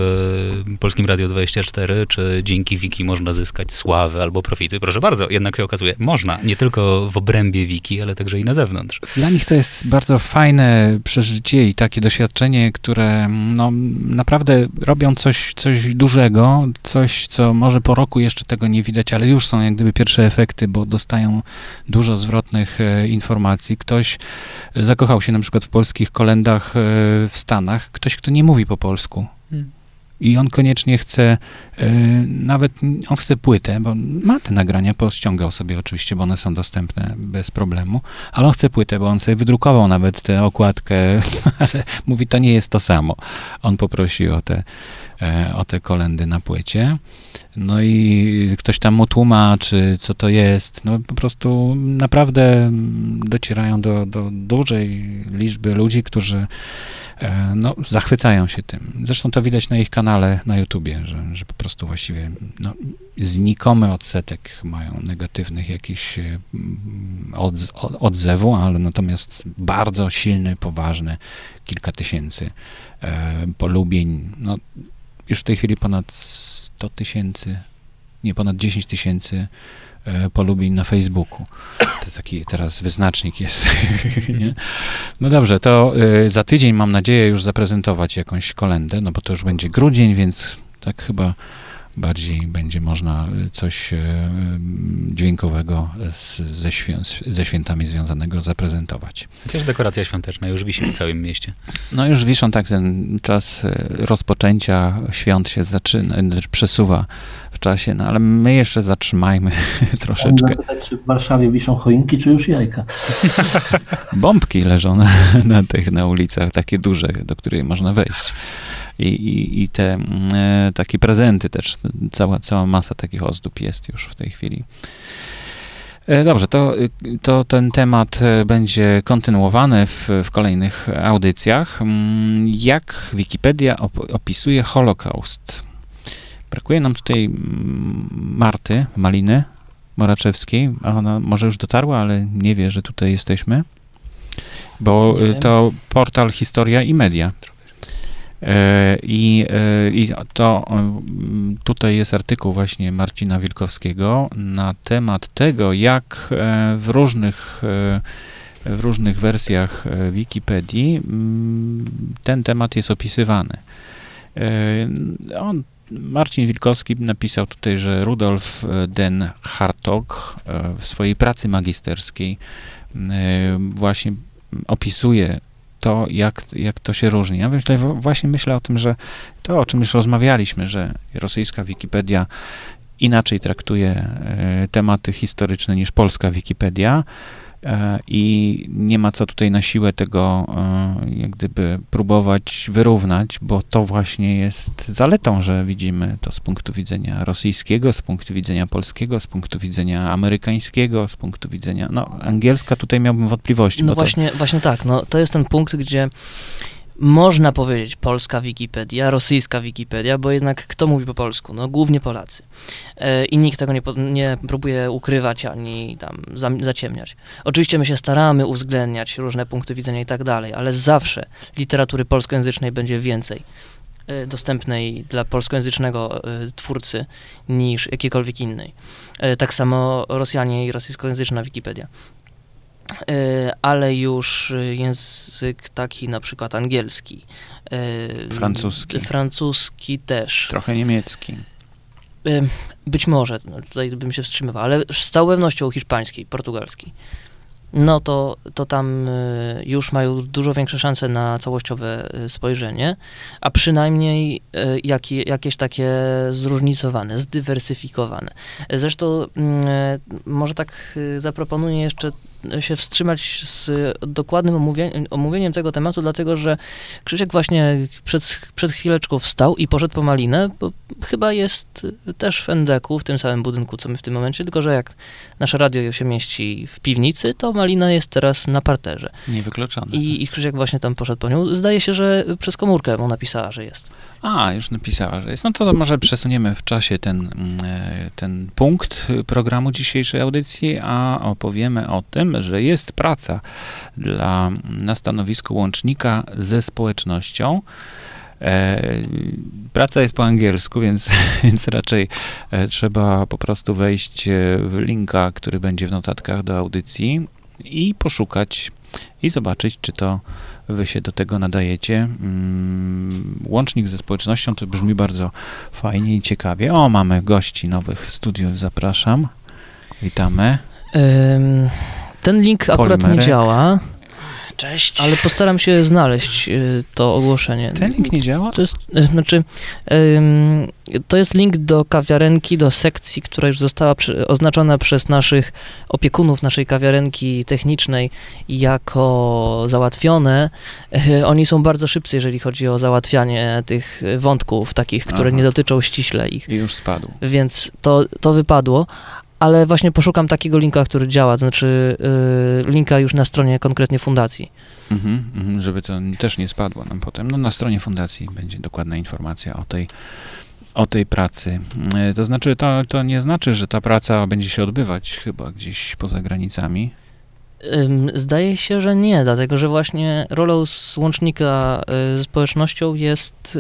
e, Polskim Radio 24, czy dzięki Wiki można zyskać sławę albo profity. Proszę bardzo, jednak się okazuje, można. Nie tylko w obrębie Wiki, ale także i na zewnątrz. Dla nich to jest bardzo fajne przeżycie i takie doświadczenie, które no, naprawdę robią coś, coś dużego, coś, co może po roku jeszcze tego nie widać, ale już są jak gdyby pierwsze efekty, bo dostają dużo zwrotnych e, informacji. Ktoś zakochał się na przykład w polskich kolendach e, w Stanach, ktoś, kto nie mówi po polsku. Hmm. I on koniecznie chce, e, nawet on chce płytę, bo ma te nagrania, pościągał sobie oczywiście, bo one są dostępne bez problemu, ale on chce płytę, bo on sobie wydrukował nawet tę okładkę, [laughs] ale mówi, to nie jest to samo. On poprosi o te, e, o te kolendy na płycie. No i ktoś tam mu tłumaczy, co to jest. No po prostu naprawdę docierają do, do dużej liczby ludzi, którzy no, zachwycają się tym. Zresztą to widać na ich kanale na YouTubie, że, że po prostu właściwie no, znikomy odsetek mają negatywnych jakichś e, mm, odz, o- odzewu, ale natomiast bardzo silny, poważny, kilka tysięcy e, polubień. No, już w tej chwili ponad 100 tysięcy, nie, ponad 10 tysięcy e, polubień na Facebooku. To jest taki teraz wyznacznik jest. [laughs] No dobrze, to e, za tydzień mam nadzieję już zaprezentować jakąś kolendę, no bo to już będzie grudzień, więc tak chyba bardziej będzie można coś e, dźwiękowego z, ze, świę, ze świętami związanego zaprezentować. Chociaż dekoracja świąteczna już wisi w całym mieście. No już wiszą tak, ten czas e, rozpoczęcia świąt się zaczyna, znaczy przesuwa w czasie, no ale my jeszcze zatrzymajmy [laughs] troszeczkę. Zapytać, czy w Warszawie wiszą choinki, czy już jajka? [laughs] Bombki leżą na, na tych, na ulicach, takie duże, do których można wejść. I, i, i te mm, e, takie prezenty też, cała, cała masa takich ozdób jest już w tej chwili. E, Dobrze, to, y, to ten temat e, będzie kontynuowany w, w kolejnych audycjach. Mm, Jak Wikipedia op- opisuje Holokaust? Brakuje nam tutaj mm, Marty Maliny Moraczewskiej. A ona może już dotarła, ale nie wie, że tutaj jesteśmy. Bo y, to portal Historia i Media. E, I, e, I to mm, tutaj jest artykuł właśnie Marcina Wilkowskiego na temat tego, jak e, w różnych w różnych wersjach Wikipedii mm, ten temat jest opisywany. On, Marcin Wilkowski napisał tutaj, że Rudolf den Hartog w swojej pracy magisterskiej właśnie opisuje to, jak, jak to się różni. Ja myślę, właśnie myślę o tym, że to, o czym już rozmawialiśmy, że rosyjska Wikipedia inaczej traktuje e, tematy historyczne niż polska Wikipedia, i nie ma co tutaj na siłę tego e, jak gdyby próbować wyrównać, bo to właśnie jest zaletą, że widzimy to z punktu widzenia rosyjskiego, z punktu widzenia polskiego, z punktu widzenia amerykańskiego, z punktu widzenia, no angielska tutaj miałbym wątpliwości. No właśnie, to... właśnie tak, no to jest ten punkt, gdzie można powiedzieć polska Wikipedia, rosyjska Wikipedia, bo jednak kto mówi po polsku? No głównie Polacy. E, I nikt tego nie, nie próbuje ukrywać ani tam zaciemniać. Oczywiście my się staramy uwzględniać różne punkty widzenia i tak dalej, ale zawsze literatury polskojęzycznej będzie więcej e, dostępnej dla polskojęzycznego e, twórcy niż jakiejkolwiek innej. Tak samo Rosjanie i rosyjskojęzyczna Wikipedia. E, ale już język taki na przykład angielski. E, francuski. Francuski też. Trochę niemiecki. E, być może, no tutaj bym się wstrzymywał, ale z całą pewnością hiszpański, portugalski. No to, to tam już mają dużo większe szanse na całościowe spojrzenie, a przynajmniej jakieś takie zróżnicowane, zdywersyfikowane. Zresztą mm, może tak zaproponuję jeszcze się wstrzymać z dokładnym omówieniem, omówieniem tego tematu, dlatego że Krzysiek właśnie przed, przed chwileczką wstał i poszedł po malinę, bo chyba jest też w Endeku, w tym samym budynku, co my w tym momencie, tylko że jak nasze radio się mieści w piwnicy, to malina jest teraz na parterze. Niewykluczone. I, I Krzysiek właśnie tam poszedł po nią. Zdaje się, że przez komórkę mu napisała, że jest. A, już napisała, że jest. No to może przesuniemy w czasie ten, mm, e, ten punkt programu dzisiejszej audycji, a opowiemy o tym, że jest praca dla, na stanowisku łącznika ze społecznością. E, praca jest po angielsku, więc, [laughs] więc raczej e, trzeba po prostu wejść w linka, który będzie w notatkach do audycji i poszukać i zobaczyć, czy to wy się do tego nadajecie. Mm, łącznik ze społecznością to brzmi bardzo fajnie i ciekawie. O, mamy gości nowych w studiu, zapraszam. Witamy. ten link akurat nie działa. Cześć. Ale postaram się znaleźć y, to ogłoszenie. Ten link nie działa? To jest, y, znaczy, to jest link do kawiarenki, do sekcji, która już została oznaczona przez naszych opiekunów naszej kawiarenki technicznej jako załatwione. Y, oni są bardzo szybcy, jeżeli chodzi o załatwianie tych wątków, takich, które Aha. nie dotyczą ściśle ich. I już spadł. Więc to, to wypadło, ale właśnie poszukam takiego linka, który działa, to znaczy yy, linka już na stronie konkretnie fundacji. Mhm, mhm, żeby to też nie spadło nam potem. No na stronie fundacji będzie dokładna informacja o tej, o tej pracy. Yy, to znaczy, to, to nie znaczy, że ta praca będzie się odbywać chyba gdzieś poza granicami. Zdaje się, że nie, dlatego że właśnie rolą łącznika y, z społecznością jest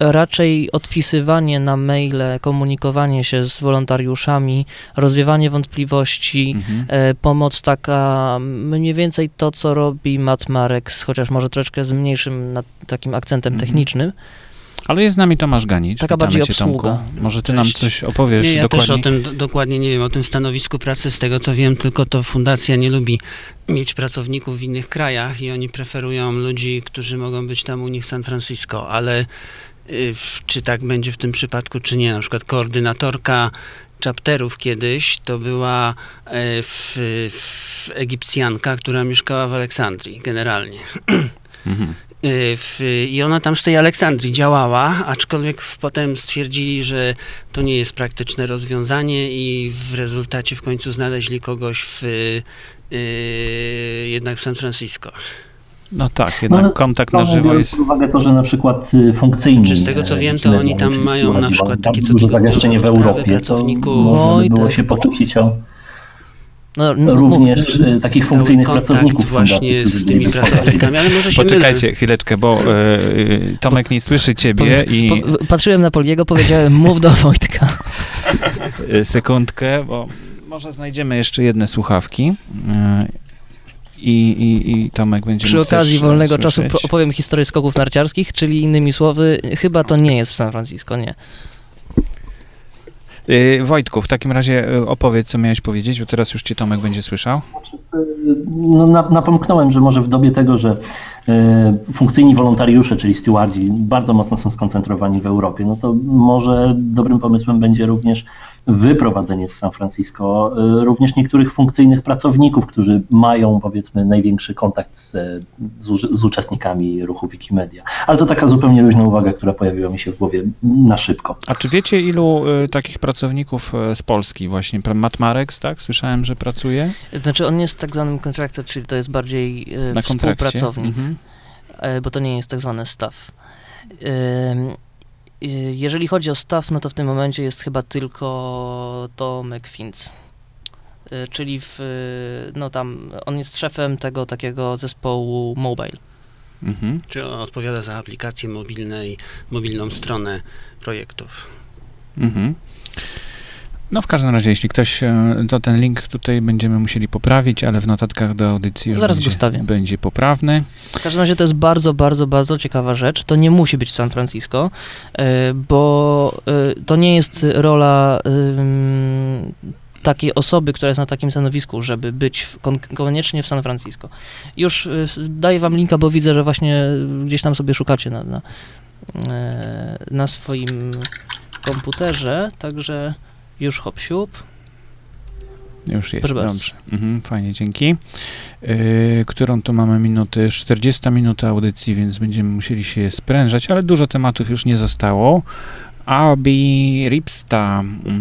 raczej odpisywanie na maile, komunikowanie się z wolontariuszami, rozwiewanie wątpliwości, mhm. e, pomoc taka mniej więcej to, co robi Matt Mareks, chociaż może troszeczkę z mniejszym takim akcentem mhm. technicznym. Ale jest z nami Tomasz Ganicz. Taka bardziej cię, obsługa. Może ty Cześć. nam coś opowiesz nie, ja dokładnie? też o tym dokładnie nie wiem, o tym stanowisku pracy, z tego co wiem, tylko to fundacja nie lubi mieć pracowników w innych krajach i oni preferują ludzi, którzy mogą być tam u nich w San Francisco, ale czy tak będzie w tym przypadku, czy nie. Na przykład koordynatorka chapterów kiedyś to była e, w, w Egipcjanka, która mieszkała w Aleksandrii generalnie. [clears throat] Mhm. Y, w, I ona tam z tej Aleksandrii działała, aczkolwiek potem stwierdzili, że to nie jest praktyczne rozwiązanie i w rezultacie w końcu znaleźli kogoś w, yy, jednak w San Francisco. No tak, jednak no, kontakt na żywo jest... uwagę to, że na przykład y, funkcyjni... Czy z tego co wiem, to oni tam mają na przykład takie co duże zagęszczenie w Europie, to można by było się pokusić o, No, n- mów. również e, takich Stały funkcyjnych pracowników właśnie z tymi pracownikami, ale może się Poczekajcie mylę. chwileczkę, bo e, e, Tomek nie słyszy ciebie i Po, patrzyłem na Poliego, powiedziałem mów do Wojtka. sekundkę, bo może znajdziemy jeszcze jedne słuchawki. I, i, I Tomek będzie Przy okazji też, wolnego czasu słyszeć. opowiem historię skoków narciarskich, czyli innymi słowy, chyba to nie jest w San Francisco, nie. E, Wojtku, w takim razie e, opowiedz, co miałeś powiedzieć, bo teraz już cię Tomek będzie słyszał. no, na, napomknąłem, że może w dobie tego, że e, funkcyjni wolontariusze, czyli stewardzi, bardzo mocno są skoncentrowani w Europie, no to może dobrym pomysłem będzie również wyprowadzenie z San Francisco e, również niektórych funkcyjnych pracowników, którzy mają powiedzmy największy kontakt z, z, uczestnikami ruchu Wikimedia. Ale to taka zupełnie luźna uwaga, która pojawiła mi się w głowie na szybko. A czy wiecie, ilu e, takich pracowników e, z Polski właśnie? Matt Mareks, tak? Słyszałem, że pracuje Znaczy on jest tak zwanym contractor, czyli to jest bardziej na kontrakcie. współpracownik, Mhm. e, bo to nie jest tak zwany staff. Y, Jeżeli chodzi o staff, no to w tym momencie jest chyba tylko Tomek Finc. Y, Czyli w, y, no tam, on jest szefem tego takiego zespołu mobile. Mhm. Czy on odpowiada za aplikacje mobilne i mobilną stronę projektów. Mhm. No w każdym razie, jeśli ktoś, e, to ten link tutaj będziemy musieli poprawić, ale w notatkach do audycji już Zaraz go będzie, wstawię. będzie poprawny. W każdym razie to jest bardzo, bardzo, bardzo ciekawa rzecz. To nie musi być San Francisco, y, bo y, to nie jest rola takiej osoby, która jest na takim stanowisku, żeby być w- koniecznie w San Francisco. Już daję wam linka, bo widzę, że właśnie gdzieś tam sobie szukacie na, na, e, na swoim komputerze, także już hop siup. Już jest, Proszę dobrze. Mhm, fajnie, dzięki. Yy, którą tu mamy minutę? 40 minut audycji, więc będziemy musieli się sprężać, ale dużo tematów już nie zostało. Abi Ripsta yy,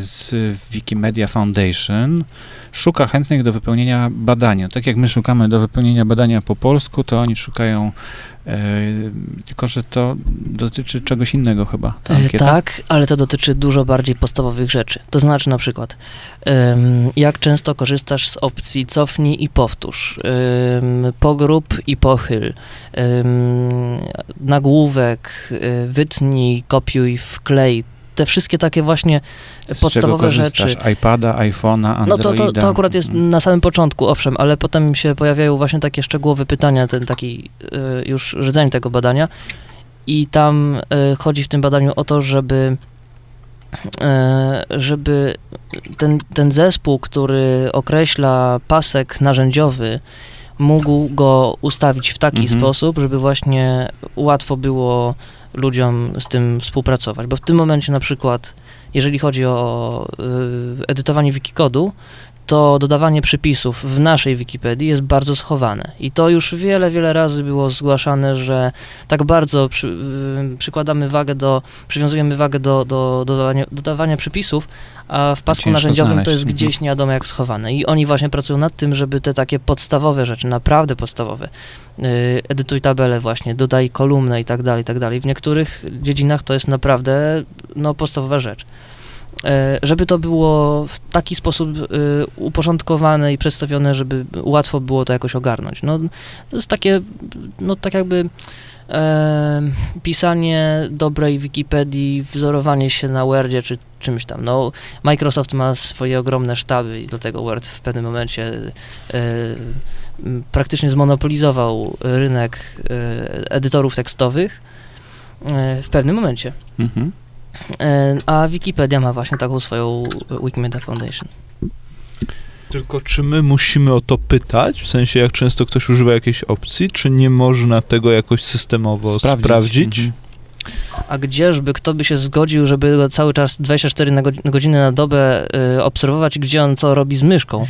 z Wikimedia Foundation szuka chętnych do wypełnienia badania. Tak jak my szukamy do wypełnienia badania po polsku, to oni szukają, tylko że to dotyczy czegoś innego chyba. E. Tak, ale to dotyczy dużo bardziej podstawowych rzeczy. To znaczy na przykład, jak często korzystasz z opcji cofnij i powtórz, pogrób i pochyl, nagłówek, e, wytnij, kopiuj, wklej. Te wszystkie takie właśnie Z podstawowe rzeczy. iPada, iPhone'a, Androida? No to, to, to akurat jest Mhm. na samym początku, owszem, ale potem się pojawiają właśnie takie szczegółowe pytania, ten taki y, już rdzeń tego badania i tam y, chodzi w tym badaniu o to, żeby y, żeby ten, ten zespół, który określa pasek narzędziowy, mógł go ustawić w taki Mhm. sposób, żeby właśnie łatwo było ludziom z tym współpracować. Bo w tym momencie na przykład, jeżeli chodzi o y, edytowanie wikikodu, to dodawanie przypisów w naszej Wikipedii jest bardzo schowane. I to już wiele, wiele razy było zgłaszane, że tak bardzo przy, y, przykładamy wagę do, przywiązujemy wagę do, do, dodawania, dodawania przypisów, a w pasku Ciężko narzędziowym znaleźć, to jest mhm. gdzieś nie wiadomo jak schowane. I oni właśnie pracują nad tym, żeby te takie podstawowe rzeczy, naprawdę podstawowe, y, edytuj tabelę właśnie, dodaj kolumnę i tak dalej, i tak dalej. W niektórych dziedzinach to jest naprawdę no, podstawowa rzecz. E, Żeby to było w taki sposób y, uporządkowane i przedstawione, żeby łatwo było to jakoś ogarnąć. No, to jest takie, no tak jakby e, pisanie dobrej Wikipedii, wzorowanie się na Wordzie czy czymś tam. No, Microsoft ma swoje ogromne sztaby i dlatego Word w pewnym momencie e, praktycznie zmonopolizował rynek e, edytorów tekstowych e, w pewnym momencie. Mhm. E, A Wikipedia ma właśnie taką swoją Wikimedia Foundation. Tylko czy my musimy o to pytać, w sensie jak często ktoś używa jakiejś opcji, czy nie można tego jakoś systemowo sprawdzić? Mhm. A gdzieżby kto by się zgodził, żeby go cały czas 24 na godzi- godziny na dobę y, obserwować, gdzie on co robi z myszką?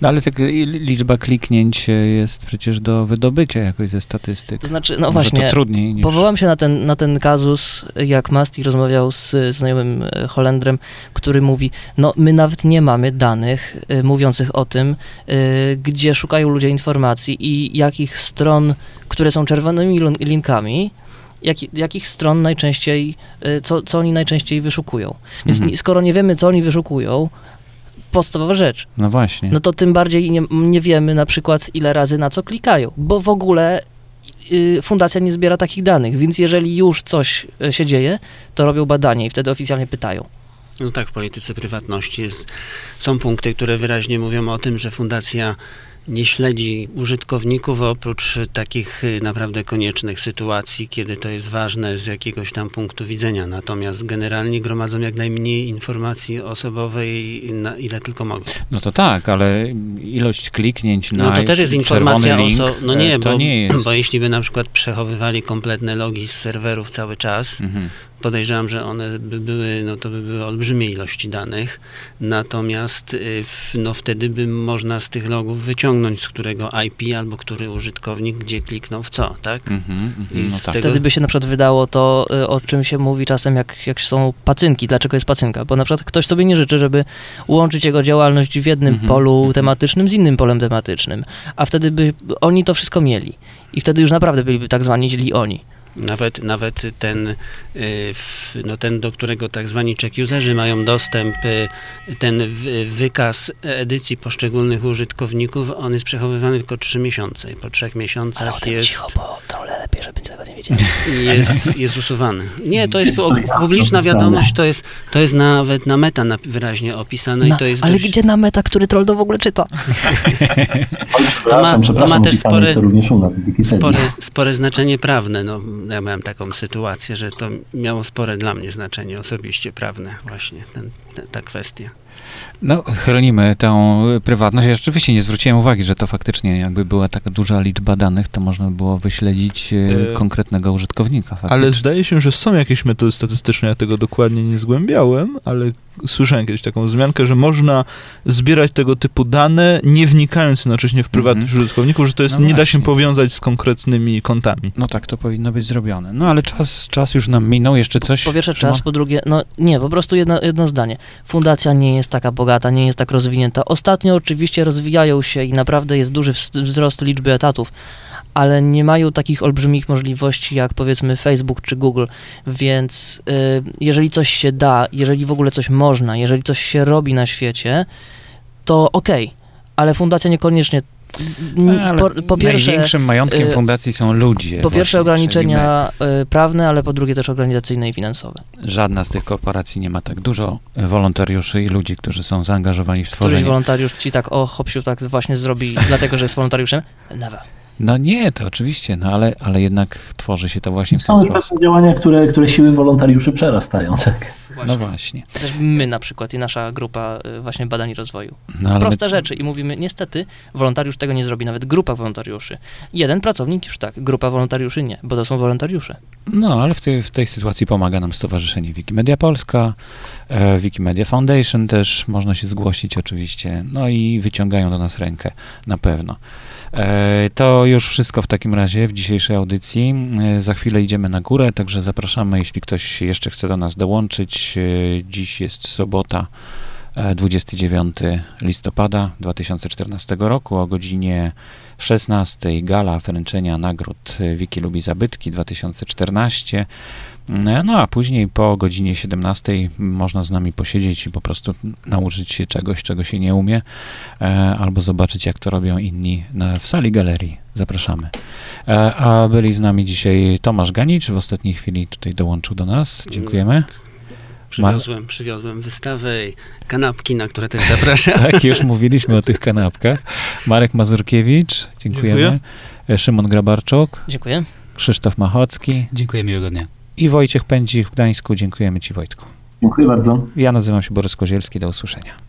No ale tak liczba kliknięć e, jest przecież do wydobycia jakoś ze statystyk. To znaczy, no Może właśnie, to trudniej niż... powołam się na ten, na ten kazus, jak Masti rozmawiał z znajomym y, Holendrem, który mówi, no my nawet nie mamy danych y, mówiących o tym, y, gdzie szukają ludzie informacji i jakich stron, które są czerwonymi lin- linkami, jak, jakich stron najczęściej, co, co oni najczęściej wyszukują. Więc Mhm. skoro nie wiemy, co oni wyszukują, podstawowa rzecz. No właśnie. No to tym bardziej nie, nie wiemy na przykład ile razy na co klikają, bo w ogóle y, fundacja nie zbiera takich danych, więc jeżeli już coś y, się dzieje, to robią badanie i wtedy oficjalnie pytają. No tak, w polityce prywatności jest, są punkty, które wyraźnie mówią o tym, że fundacja nie śledzi użytkowników oprócz takich y, naprawdę koniecznych sytuacji, kiedy to jest ważne z jakiegoś tam punktu widzenia. Natomiast generalnie gromadzą jak najmniej informacji osobowej, na ile tylko mogą. No to tak, ale ilość kliknięć na No to też jest informacja link, No nie, e, to bo, nie bo jeśli by na przykład przechowywali kompletne logi z serwerów cały czas, Mhm. Podejrzewam, że one by były, no to by były olbrzymie ilości danych, natomiast y, w, no wtedy by można z tych logów wyciągnąć, z którego IP albo który użytkownik gdzie kliknął w co, tak? Mhm, mhm, I no tak. tego- Wtedy by się na przykład wydało to, y, o czym się mówi czasem, jak, jak są pacynki. Dlaczego jest pacynka? Bo na przykład ktoś sobie nie życzy, żeby łączyć jego działalność w jednym Mhm, polu mhm. tematycznym z innym polem tematycznym. A wtedy by oni to wszystko mieli. I wtedy już naprawdę byliby tak zwani źli oni. Nawet, nawet ten, y, no ten, do którego tak zwani check userzy mają dostęp, y, ten wy- wykaz edycji poszczególnych użytkowników, on jest przechowywany tylko 3 miesiące i po trzech Ale o miesiącach tym jest, cicho, bo lepiej, żeby tego nie wiedzieli. [laughs] jest, jest usuwany. Nie, to jest to publiczna wiadomość, to jest, to jest nawet na meta na, wyraźnie opisane Na- i to jest ale dość, gdzie na meta, który troll to w ogóle czyta? [laughs] Przepraszam, przepraszam, to ma też spore- to spore, spore znaczenie prawne. No, ja miałem taką sytuację, że to miało spore dla mnie znaczenie osobiście prawne właśnie, ten, ta kwestia. No, chronimy tę prywatność. Ja rzeczywiście nie zwróciłem uwagi, że to faktycznie jakby była taka duża liczba danych, to można było wyśledzić e, E, konkretnego użytkownika. Faktycznie. Ale zdaje się, że są jakieś metody statystyczne, ja tego dokładnie nie zgłębiałem, ale słyszałem kiedyś taką wzmiankę, że można zbierać tego typu dane, nie wnikając jednocześnie w prywatność Mhm. użytkowników, że to jest, No nie da się powiązać z konkretnymi kontami. No tak, to powinno być zrobione. No ale czas, czas już nam minął. Jeszcze coś? Po pierwsze Szymon? czas, po drugie, no nie, po prostu jedno, jedno zdanie. Fundacja nie jest taka bogata, nie jest tak rozwinięta. Ostatnio oczywiście rozwijają się i naprawdę jest duży wz- wzrost liczby etatów, ale nie mają takich olbrzymich możliwości jak powiedzmy Facebook czy Google, więc y, jeżeli coś się da, jeżeli w ogóle coś można, jeżeli coś się robi na świecie, to okej, ale fundacja niekoniecznie. ale po, po pierwsze, największym majątkiem y, fundacji są ludzie. po właśnie, pierwsze ograniczenia y, prawne, ale po drugie też organizacyjne i finansowe. Żadna z tych korporacji nie ma tak dużo wolontariuszy i ludzi, którzy są zaangażowani w Któryś tworzenie. wolontariusz ci tak, o, hopsiu, tak właśnie zrobi, dlatego, że jest wolontariuszem? Never. No nie, to oczywiście, no ale, ale jednak tworzy się to właśnie w Są ten już sposób. pewne działania, które, które siły wolontariuszy przerastają. Tak. No właśnie. Też my na przykład i nasza grupa y, właśnie badań i rozwoju. No, ale Proste my, rzeczy i mówimy, niestety, wolontariusz tego nie zrobi, nawet grupa wolontariuszy. Jeden pracownik już tak, grupa wolontariuszy nie, bo to są wolontariusze. no ale w tej, w tej sytuacji pomaga nam Stowarzyszenie Wikimedia Polska, e, Wikimedia Foundation też można się zgłosić oczywiście, no i wyciągają do nas rękę na pewno. E, To już wszystko w takim razie w dzisiejszej audycji. E, Za chwilę idziemy na górę, także zapraszamy, jeśli ktoś jeszcze chce do nas dołączyć. E, Dziś jest sobota, e, 29 listopada 2014 roku o godzinie 16 gala wręczenia nagród Wiki Lubi Zabytki 2014. E, No a później po godzinie 17 można z nami posiedzieć i po prostu nauczyć się czegoś, czego się nie umie, e, albo zobaczyć, jak to robią inni na, w sali galerii. Zapraszamy. E, A byli z nami dzisiaj Tomasz Ganicz, w ostatniej chwili tutaj dołączył do nas. Dziękujemy. Przywiozłem, przywiozłem wystawę i kanapki, na które też zapraszam. [laughs] Tak, już mówiliśmy o tych kanapkach. Marek Mazurkiewicz, dziękujemy. Dziękuję. E, Szymon Grabarczuk, Dziękuję. Krzysztof Machocki Dziękuję, miłego dnia. I Wojciech Pędzik w Gdańsku. Dziękujemy Ci, Wojtku. Dziękuję bardzo. Ja nazywam się Borys Kozielski. Do usłyszenia.